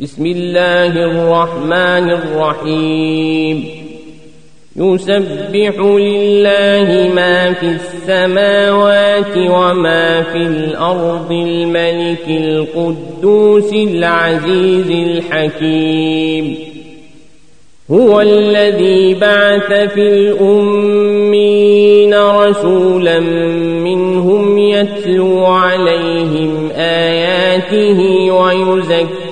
بسم الله الرحمن الرحيم. يسبح لله ما في السماوات وما في الأرض الملك القدوس العزيز الحكيم. هو الذي بعث في الأمين رسولا منهم يتلو عليهم آياته ويزكيهم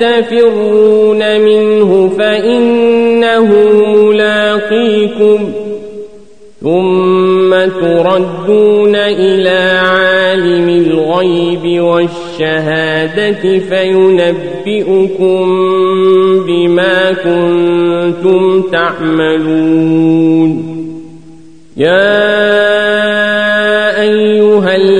تفرون منه فإنه ملاقيكم ثم تردون إلى عالم الغيب والشهادة فينبئكم بما كنتم تعملون يا أيها الذين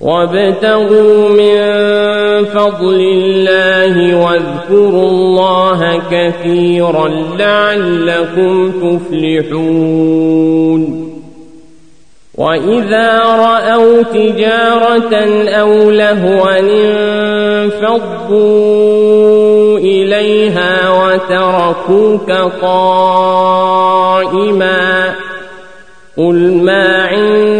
وابتغوا من فضل الله واذكروا الله كثيرا لعلكم تفلحون. وإذا رأوا تجارة أو لهوا انفضوا إليها وتركوك قائما. قل ما عند